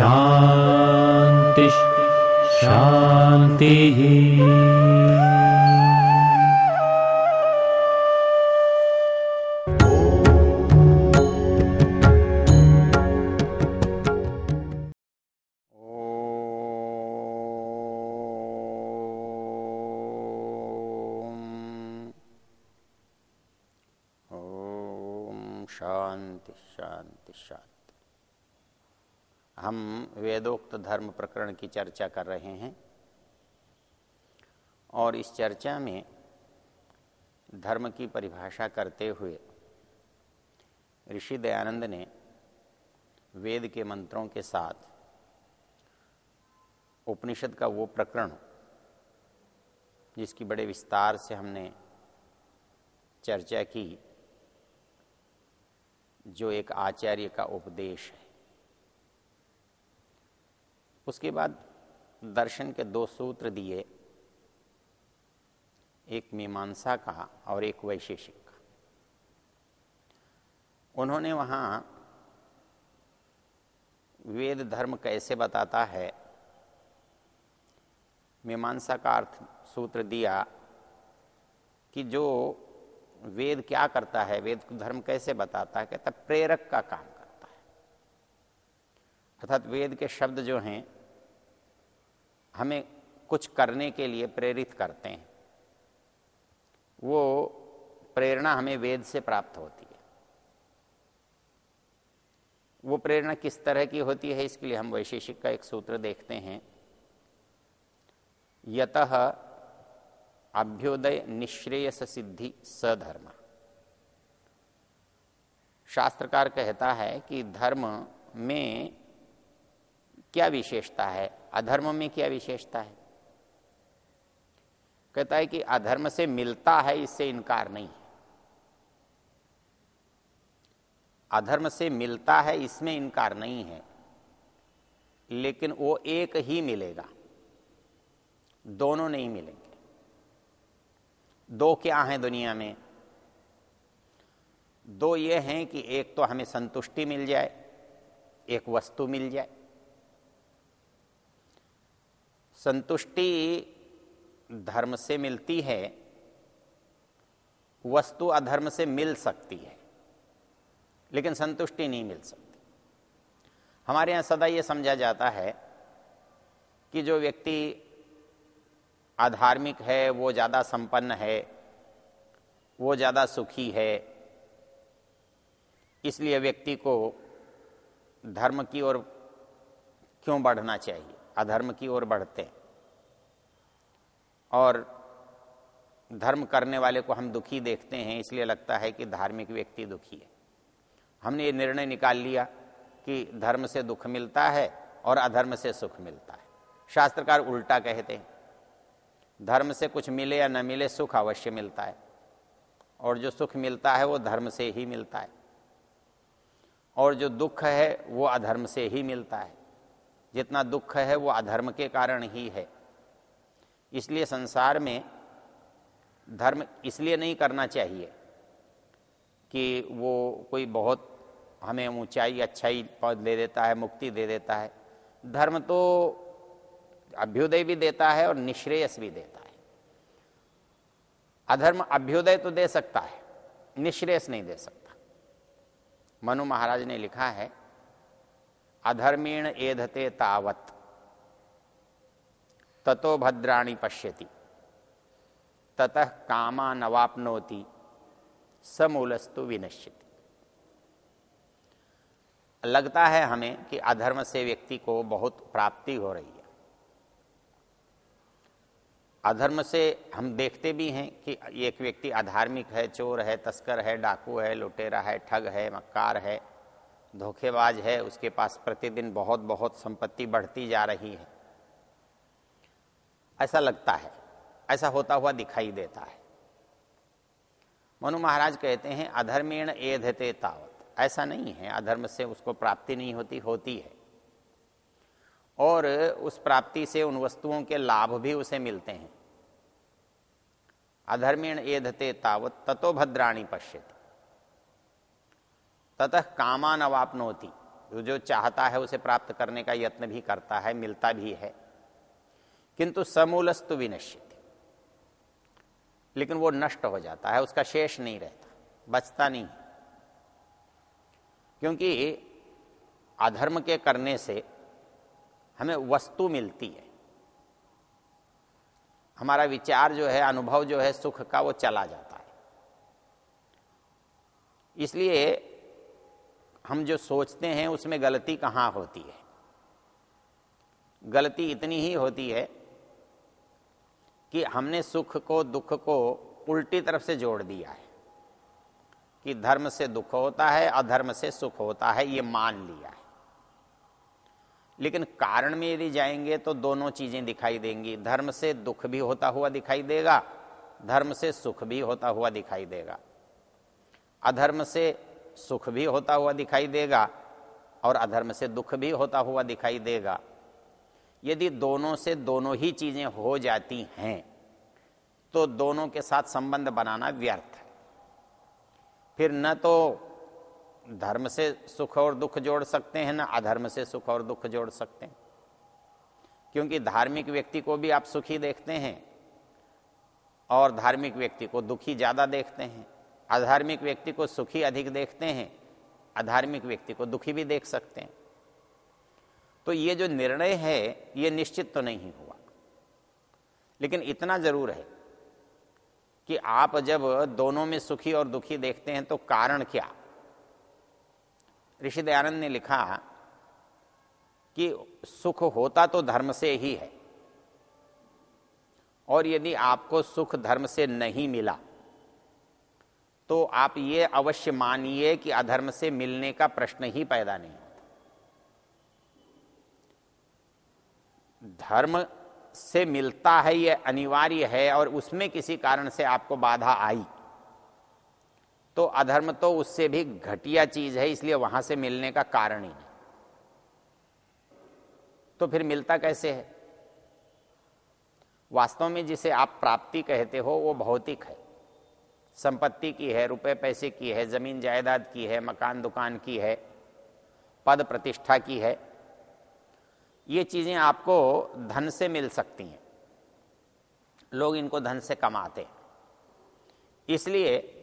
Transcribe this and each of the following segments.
शान्तिः शान्तिः हम वेदोक्त धर्म प्रकरण की चर्चा कर रहे हैं और इस चर्चा में धर्म की परिभाषा करते हुए ऋषि दयानंद ने वेद के मंत्रों के साथ उपनिषद का वो प्रकरण, जिसकी बड़े विस्तार से हमने चर्चा की, जो एक आचार्य का उपदेश है। उसके बाद दर्शन के दो सूत्र दिए, एक मीमांसा का और एक वैशेषिक का उन्होंने वहाँ वेद धर्म कैसे बताता है, मीमांसा का अर्थ सूत्र दिया कि जो वेद क्या करता है, वेद धर्म कैसे बताता है, कहता प्रेरक का काम। अर्थात वेद के शब्द जो हैं, हमें कुछ करने के लिए प्रेरित करते हैं। वो प्रेरणा हमें वेद से प्राप्त होती है। वो प्रेरणा किस तरह की होती है, इसके लिए हम वैशेषिक का एक सूत्र देखते हैं। यत अभ्युदय निश्रेयस सिद्धि सधर्म। शास्त्रकार कहता है कि धर्म में क्या विशेषता है? अधर्म में क्या विशेषता है? कहता है कि अधर्म से मिलता है, इससे इनकार नहीं है। अधर्म से मिलता है, इसमें इनकार नहीं है। लेकिन वो एक ही मिलेगा। दोनों नहीं मिलेंगे। दो क्या हैं दुनिया में? दो ये हैं कि एक तो हमें संतुष्टि मिल जाए, एक वस्तु मिल जाए। संतुष्टि धर्म से मिलती है, वस्तु अधर्म से मिल सकती है, लेकिन संतुष्टि नहीं मिल सकती। हमारे यहाँ सदा यह समझा जाता है कि जो व्यक्ति अधार्मिक है, वो ज़्यादा संपन्न है, वो ज़्यादा सुखी है, इसलिए व्यक्ति को धर्म की ओर क्यों बढ़ना चाहिए? अधर्म की ओर बढ़ते हैं। और धर्म करने वाले को हम दुखी देखते हैं, इसलिए लगता है कि धार्मिक व्यक्ति दुखी है। हमने ये निर्णय निकाल लिया कि धर्म से दुख मिलता है और अधर्म से सुख मिलता है। शास्त्रकार उल्टा कहते हैं, धर्म से कुछ मिले या न मिले, सुख अवश्य मिलता है। और जो सुख मिलता है, वो धर्म से ही मिलता है। और जो दुख है, वो अधर्म से ही मिलता है। जितना दुख है वो अधर्म के कारण ही है। इसलिए संसार में धर्म इसलिए नहीं करना चाहिए कि वो कोई बहुत हमें ऊंचाई, अच्छाई पद दे देता है, मुक्ति दे देता है। धर्म तो अभ्युदय भी देता है और निश्रेयस भी देता है। अधर्म अभ्युदय तो दे सकता है, निश्रेयस नहीं दे सकता। मनु महाराज ने लिखा है अधर्मीण एधते तावत। ततो भद्राणी पश्यति। ततः कामा नवापनोति समूलस्तु विनश्यति। लगता है हमें कि अधर्म से व्यक्ति को बहुत प्राप्ति हो रही है। अधर्म से हम देखते भी हैं कि एक व्यक्ति अधार्मिक है, चोर है, तस्कर है, डाकू है, लुटेरा है, ठग है, मक्कार है धोखेबाज है, उसके पास प्रतिदिन बहुत बहुत संपत्ति बढ़ती जा रही है। ऐसा लगता है, ऐसा होता हुआ दिखाई देता है। मनु महाराज कहते हैं, अधर्मेण एधते तावत। ऐसा नहीं है, अधर्म से उसको प्राप्ति नहीं होती होती है। और उस प्राप्ति से उन वस्तुओं के लाभ भी उसे मिलते हैं। अधर्मेण एधते तावत, ततो भद्राणी पश्यति। ततः कामान अवापनोति जो चाहता है उसे प्राप्त करने का यत्न भी करता है, मिलता भी है। किंतु समूलस्तु विनश्यति। लेकिन वो नष्ट हो जाता है, उसका शेष नहीं रहता, बचता नहीं क्योंकि अधर्म के करने से हमें वस्तु मिलती है। हमारा विचार जो है, अनुभव जो है, सुख का वो चला जाता है। इसलिए हम जो सोचते हैं उसमें गलती कहाँ होती है? गलती इतनी ही होती है कि हमने सुख को, दुख को उल्टी तरफ़ से जोड़ दिया है कि धर्म से दुख होता है, अधर्म से सुख होता है, ये मान लिया है। लेकिन कारण में यदि जाएँगे तो दोनों चीज़ें दिखाई देंगी। धर्म से दुख भी होता हुआ दिखाई देगा, धर्म से सुख भी होता हुआ दिखाई देगा। अधर्म से सुख भी होता हुआ दिखाई देगा और अधर्म से दुख भी होता हुआ दिखाई देगा। यदि दोनों से दोनों ही चीज़ें हो जाती हैं तो दोनों के साथ संबंध बनाना व्यर्थ है। फिर न तो धर्म से सुख और दुख जोड़ सकते हैं, न अधर्म से सुख और दुख जोड़ सकते हैं। क्योंकि धार्मिक व्यक्ति को भी आप सुखी देखते हैं और धार्मिक व्यक्ति को दुखी ज़्यादा देखते हैं। अधार्मिक व्यक्ति को सुखी अधिक देखते हैं, अधार्मिक व्यक्ति को दुखी भी देख सकते हैं। तो ये जो निर्णय है, ये निश्चित तो नहीं हुआ। लेकिन इतना ज़रूर है कि आप जब दोनों में सुखी और दुखी देखते हैं तो कारण क्या? ऋषि दयानंद ने लिखा कि सुख होता तो धर्म से ही है, और यदि आपको सुख धर्म से नहीं मिला तो आप ये अवश्य मानिए कि अधर्म से मिलने का प्रश्न ही पैदा नहीं होता। धर्म से मिलता है, ये अनिवार्य है और उसमें किसी कारण से आपको बाधा आई। तो अधर्म तो उससे भी घटिया चीज़ है, इसलिए वहाँ से मिलने का कारण ही नहीं। तो फिर मिलता कैसे है? वास्तव में जिसे आप प्राप्ति कहते हो, वो भौतिक है। संपत्ति की है, रुपए पैसे की है, ज़मीन जायदाद की है, मकान दुकान की है, पद प्रतिष्ठा की है, ये चीज़ें आपको धन से मिल सकती हैं। लोग इनको धन से कमाते हैं। इसलिए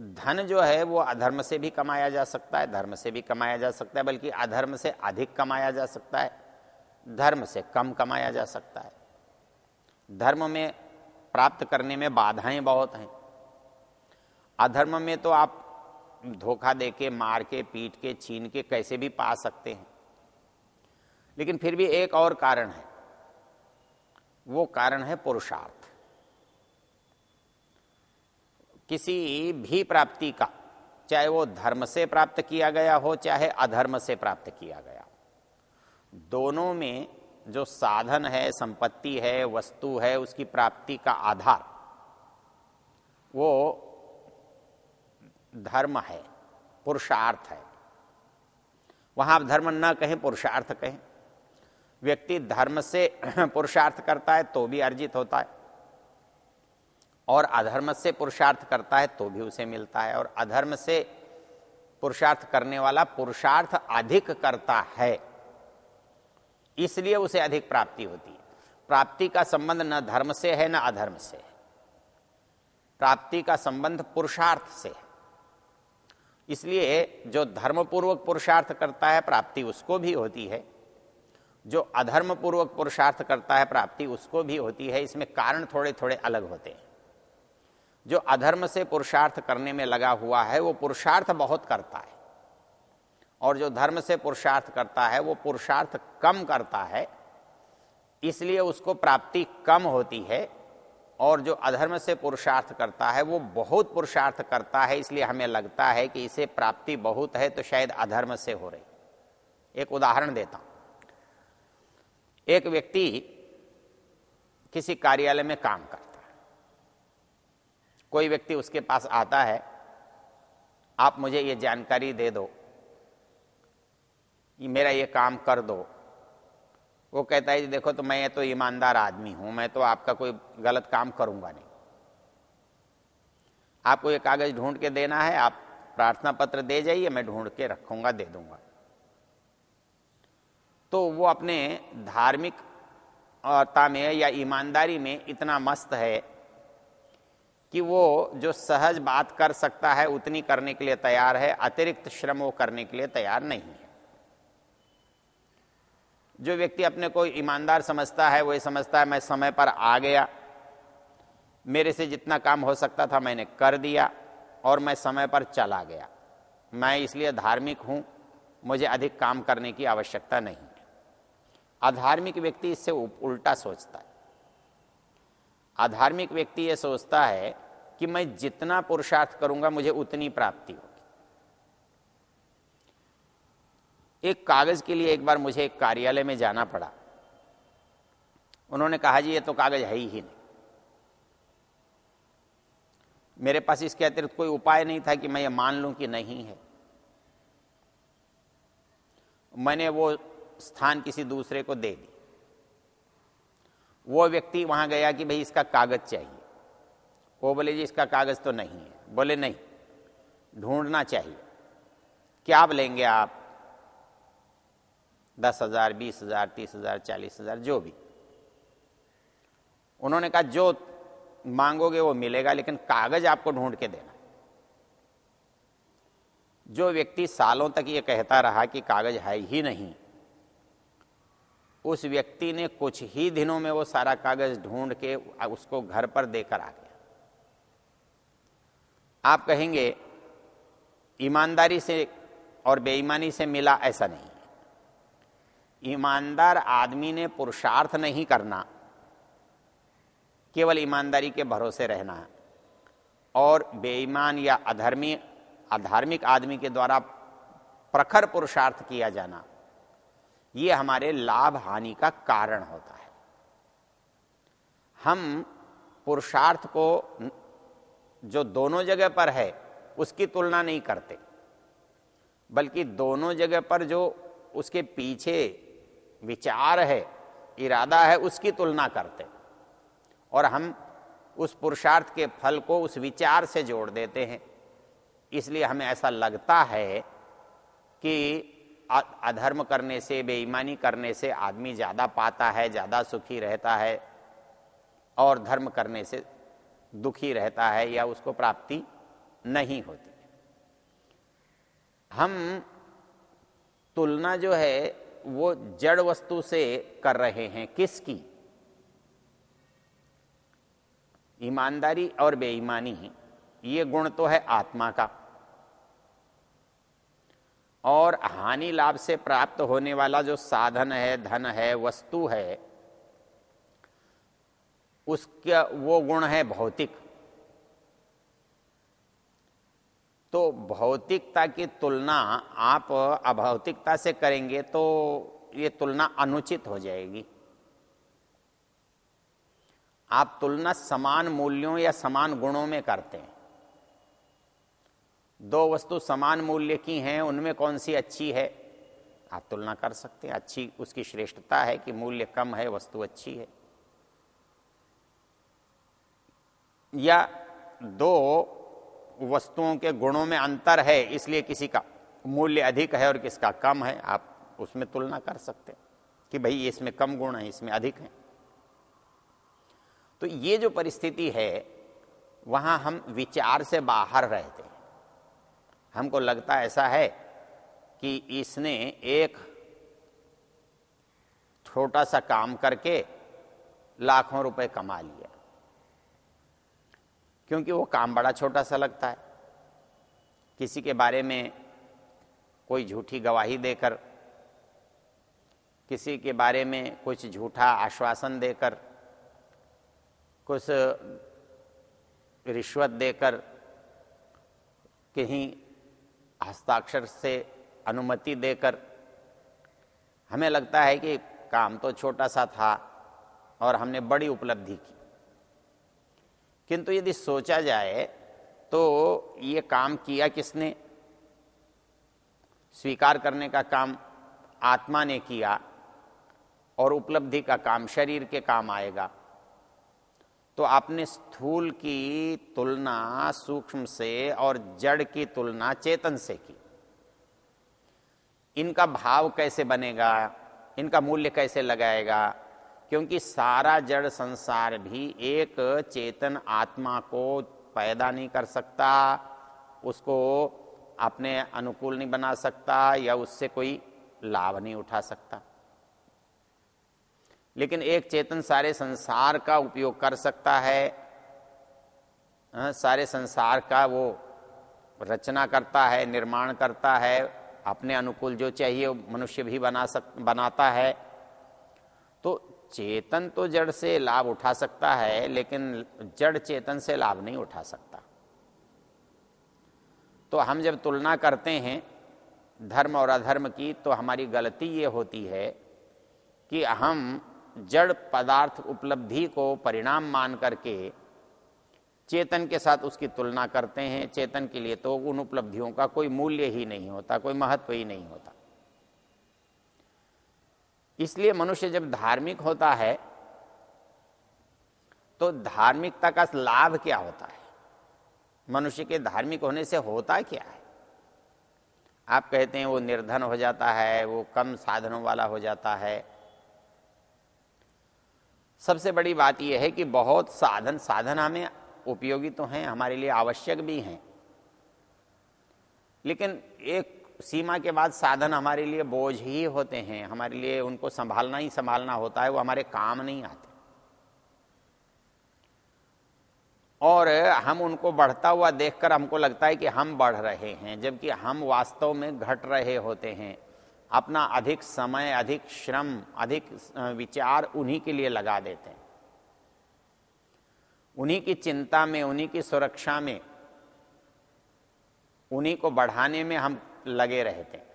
धन जो है, वो अधर्म से भी कमाया जा सकता है, धर्म से भी कमाया जा सकता है, बल्कि अधर्म से अधिक कमाया जा सकता है, धर्म से कम कमाया जा सकता है। धर्म में प्राप्त करने में बाधाएँ बहुत हैं। अधर्म में तो आप धोखा दे के मार के पीट के छीन के कैसे भी पा सकते हैं। लेकिन फिर भी एक और कारण है। वो कारण है पुरुषार्थ। किसी भी प्राप्ति का, चाहे वो धर्म से प्राप्त किया गया हो, चाहे अधर्म से प्राप्त किया गया दोनों में जो साधन है, संपत्ति है, वस्तु है, उसकी प्राप्ति का आधार, वो धर्म है, पुरुषार्थ है। वहाँ आप धर्म न कहें, पुरुषार्थ कहें। व्यक्ति धर्म से पुरुषार्थ करता है तो भी अर्जित होता है। और अधर्म से पुरुषार्थ करता है तो भी उसे मिलता है। और अधर्म से पुरुषार्थ करने वाला पुरुषार्थ अधिक करता है। इसलिए उसे अधिक प्राप्ति होती है। प्राप्ति का संबंध न धर्म से है, न अधर्म से प्राप्ति का संबंध पुरुषार्थ से है। इसलिए जो धर्मपूर्वक पुरुषार्थ करता है, प्राप्ति उसको भी होती है। जो अधर्म पूर्वक पुरुषार्थ करता है, प्राप्ति उसको भी होती है। इसमें कारण थोड़े थोड़े अलग होते हैं। जो अधर्म से पुरुषार्थ करने में लगा हुआ है, वो पुरुषार्थ बहुत करता है। और जो धर्म से पुरुषार्थ करता है, वो पुरुषार्थ कम करता है। इसलिए उसको प्राप्ति कम होती है। और जो अधर्म से पुरुषार्थ करता है, वो बहुत पुरुषार्थ करता है, इसलिए हमें लगता है कि इसे प्राप्ति बहुत है तो शायद अधर्म से हो रही। एक उदाहरण देता हूँ। एक व्यक्ति किसी कार्यालय में काम करता है। कोई व्यक्ति उसके पास आता है, आप मुझे ये जानकारी दे दो ये मेरा ये काम कर दो। वो कहता है, जी देखो तो मैं तो ईमानदार आदमी हूँ, मैं तो आपका कोई गलत काम करूँगा नहीं। आपको ये कागज़ ढूंढ के देना है, आप प्रार्थना पत्र दे जाइए, मैं ढूंढ के रखूँगा, दे दूँगा। तो वो अपने धार्मिक धार्मिकता में या ईमानदारी में इतना मस्त है कि वो जो सहज बात कर सकता है, उतनी करने के लिए तैयार है, अतिरिक्त श्रम वो करने के लिए तैयार नहीं है। जो व्यक्ति अपने को ईमानदार समझता है, वही समझता है, मैं समय पर आ गया। मेरे से जितना काम हो सकता था, मैंने कर दिया और मैं समय पर चला गया। मैं इसलिए धार्मिक हूँ, मुझे अधिक काम करने की आवश्यकता नहीं है। अधार्मिक व्यक्ति इससे उल्टा सोचता है। अधार्मिक व्यक्ति यह सोचता है कि मैं जितना पुरुषार्थ करूँगा, मुझे उतनी प्राप्ति होगी। एक कागज़ के लिए एक बार मुझे एक कार्यालय में जाना पड़ा। उन्होंने कहा, जी, ये तो कागज़ है ही नहीं। मेरे पास इसके अतिरिक्त कोई उपाय नहीं था कि मैं ये मान लूँ कि नहीं है। मैंने वो स्थान किसी दूसरे को दे दी वो व्यक्ति वहाँ गया कि, भाई, इसका कागज़ चाहिए। वो बोले, जी, इसका कागज़ तो नहीं है। बोले, नहीं, ढूंढना चाहिए। क्या लेंगे आप? दस हज़ार, बीस हज़ार, तीस हज़ार, चालीस हज़ार, जो भी। उन्होंने कहा, जो मांगोगे वो मिलेगा, लेकिन कागज़ आपको ढूंढ के देना। जो व्यक्ति सालों तक ये कहता रहा कि कागज़ है ही नहीं, उस व्यक्ति ने कुछ ही दिनों में वो सारा कागज़ ढूंढ के उसको घर पर देकर आ गया। आप कहेंगे, ईमानदारी से और बेईमानी से मिला ऐसा नहीं। ईमानदार आदमी ने पुरुषार्थ नहीं करना, केवल ईमानदारी के भरोसे रहना है। और बेईमान या अधर्मी, अधार्मिक आदमी के द्वारा प्रखर पुरुषार्थ किया जाना, ये हमारे लाभ हानि का कारण होता है। हम पुरुषार्थ को जो दोनों जगह पर है, उसकी तुलना नहीं करते, बल्कि दोनों जगह पर जो उसके पीछे विचार है, इरादा है, उसकी तुलना करते। और हम उस पुरुषार्थ के फल को उस विचार से जोड़ देते हैं। इसलिए हमें ऐसा लगता है कि अधर्म करने से, बेईमानी करने से आदमी ज़्यादा पाता है, ज़्यादा सुखी रहता है, और धर्म करने से दुखी रहता है या उसको प्राप्ति नहीं होती। हम तुलना जो है वो जड़ वस्तु से कर रहे हैं। किसकी? ईमानदारी और बेईमानी ये गुण तो है आत्मा का। और हानि लाभ से प्राप्त होने वाला जो साधन है, धन है, वस्तु है, उसका वो गुण है भौतिक। तो भौतिकता की तुलना आप अभौतिकता से करेंगे तो ये तुलना अनुचित हो जाएगी। आप तुलना समान मूल्यों या समान गुणों में करते हैं। दो वस्तु समान मूल्य की हैं, उनमें कौन सी अच्छी है? आप तुलना कर सकते हैं। अच्छी उसकी श्रेष्ठता है कि मूल्य कम है, वस्तु अच्छी है। या दो वस्तुओं के गुणों में अंतर है, इसलिए किसी का मूल्य अधिक है और किसका कम है, आप उसमें तुलना कर सकते हैं कि भाई इसमें कम गुण है, इसमें अधिक है। तो ये जो परिस्थिति है, वहाँ हम विचार से बाहर रहते हैं। हमको लगता ऐसा है कि इसने एक छोटा सा काम करके लाखों रुपए कमा लिया क्योंकि वो काम बड़ा छोटा सा लगता है। किसी के बारे में कोई झूठी गवाही देकर, किसी के बारे में कुछ झूठा आश्वासन देकर, कुछ रिश्वत देकर कहीं हस्ताक्षर से अनुमति देकर, हमें लगता है कि काम तो छोटा सा था और हमने बड़ी उपलब्धि की। किंतु यदि सोचा जाए तो ये काम किया किसने? स्वीकार करने का काम आत्मा ने किया और उपलब्धि का काम शरीर के काम आएगा। तो आपने स्थूल की तुलना सूक्ष्म से और जड़ की तुलना चेतन से की। इनका भाव कैसे बनेगा? इनका मूल्य कैसे लगाएगा? क्योंकि सारा जड़ संसार भी एक चेतन आत्मा को पैदा नहीं कर सकता उसको अपने अनुकूल नहीं बना सकता या उससे कोई लाभ नहीं उठा सकता। लेकिन एक चेतन सारे संसार का उपयोग कर सकता है हाँ, सारे संसार का वो रचना करता है निर्माण करता है अपने अनुकूल जो चाहिए मनुष्य भी बना सक बनाता है। तो चेतन तो जड़ से लाभ उठा सकता है, लेकिन जड़ चेतन से लाभ नहीं उठा सकता। तो हम जब तुलना करते हैं धर्म और अधर्म की तो हमारी गलती ये होती है कि हम जड़ पदार्थ उपलब्धि को परिणाम मान करके चेतन के साथ उसकी तुलना करते हैं। चेतन के लिए तो उन उपलब्धियों का कोई मूल्य ही नहीं होता, कोई महत्व ही नहीं होता। इसलिए मनुष्य जब धार्मिक होता है तो धार्मिकता का लाभ क्या होता है? मनुष्य के धार्मिक होने से होता क्या है? आप कहते हैं वो निर्धन हो जाता है, वो कम साधनों वाला हो जाता है। सबसे बड़ी बात यह है कि बहुत साधन साधन हमें उपयोगी तो हैं, हमारे लिए आवश्यक भी हैं। लेकिन एक सीमा के बाद साधन हमारे लिए बोझ ही होते हैं, हमारे लिए उनको संभालना ही संभालना होता है, वो हमारे काम नहीं आते। और हम उनको बढ़ता हुआ देखकर हमको लगता है कि हम बढ़ रहे हैं, जबकि हम वास्तव में घट रहे होते हैं। अपना अधिक समय, अधिक श्रम, अधिक विचार उन्हीं के लिए लगा देते हैं। उन्हीं की चिंता में, उन्हीं की सुरक्षा में, उन्हीं को बढ़ाने में हम लगे रहते हैं।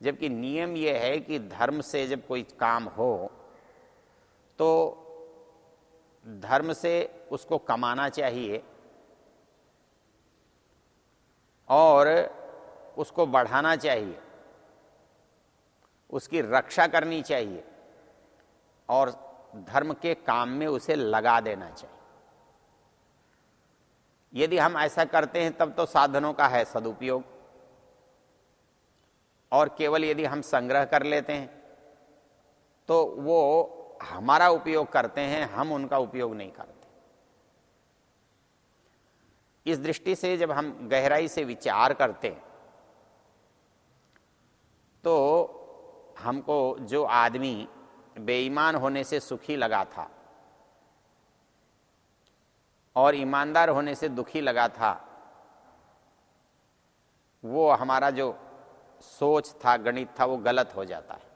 जबकि नियम यह है कि धर्म से जब कोई काम हो तो धर्म से उसको कमाना चाहिए और उसको बढ़ाना चाहिए, उसकी रक्षा करनी चाहिए और धर्म के काम में उसे लगा देना चाहिए। यदि हम ऐसा करते हैं, तब तो साधनों का है सदुपयोग। और केवल यदि हम संग्रह कर लेते हैं तो वो हमारा उपयोग करते हैं, हम उनका उपयोग नहीं करते। इस दृष्टि से जब हम गहराई से विचार करते हैं तो हमको जो आदमी बेईमान होने से सुखी लगा था और ईमानदार होने से दुखी लगा था, वो हमारा जो सोच था, गणित था, वो गलत हो जाता है।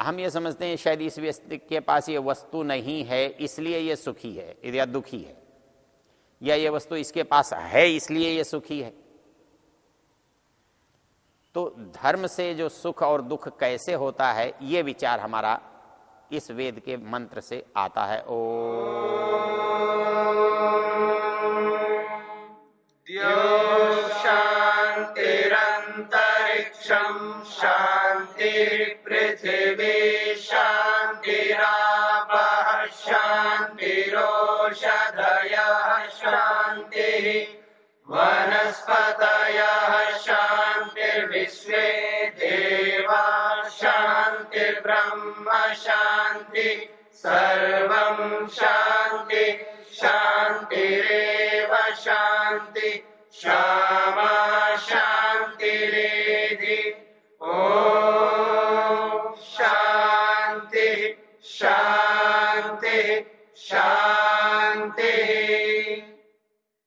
हम ये समझते हैं शायद इस व्यक्ति के पास ये वस्तु नहीं है, इसलिए ये सुखी है या दुखी है। या ये वस्तु इसके पास है, इसलिए ये सुखी है। तो धर्म से जो सुख और दुख कैसे होता है, ये विचार हमारा इस वेद के मंत्र से आता है। ओ वनस्पतयः शान्तिर्विश्वे देवा, शान्तिर्ब्रह्म, शान्ति सर्वं शान्ति, शान्तिरेव शान्ति, श्यामा शान्तिरेधि। ॐ शान्तिः शान्तिः, शान्ति।